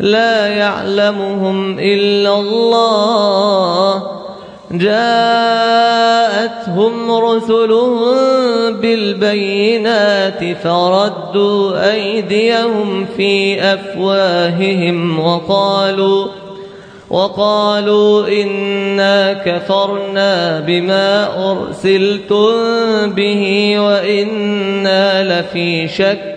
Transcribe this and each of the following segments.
لا يعلمهم إلا الله. جاءتهم رسلهم بالبينات فردوا أيديهم في أفواههم وقالوا وقالوا إنا كفرنا بما أرسلتم به وإنا لفي شك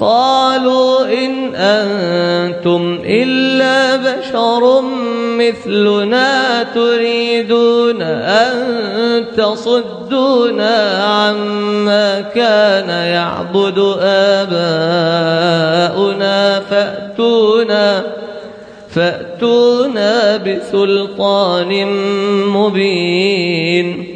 قالوا إن أنتم إلا بشر مثلنا تريدون أن تصدونا عما كان يعبد آباؤنا فأتونا فأتونا بسلطان مبين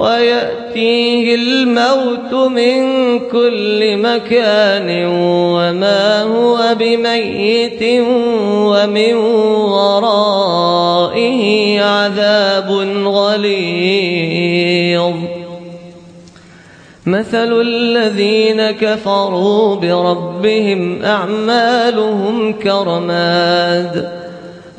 ويأتيه الموت من كل مكان وما هو بميت ومن ورائه عذاب غليظ. مثل الذين كفروا بربهم أعمالهم كرماد.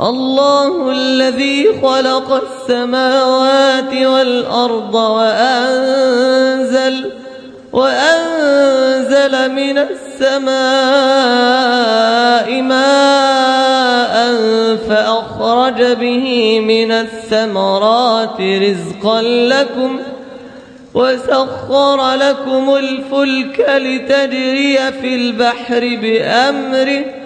الله الذي خلق السماوات والأرض وأنزل وأنزل من السماء ماء فأخرج به من الثمرات رزقا لكم وسخر لكم الفلك لتجري في البحر بأمره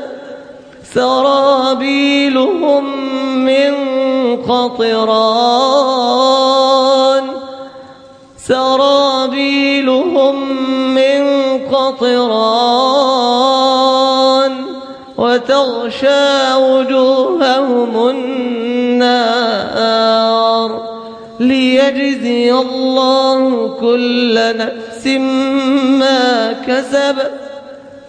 سرابيلهم من قطران. سرابيلهم من قطران. وتغشى وجوههم النار. ليجزي الله كل نفس ما كسبت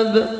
الباب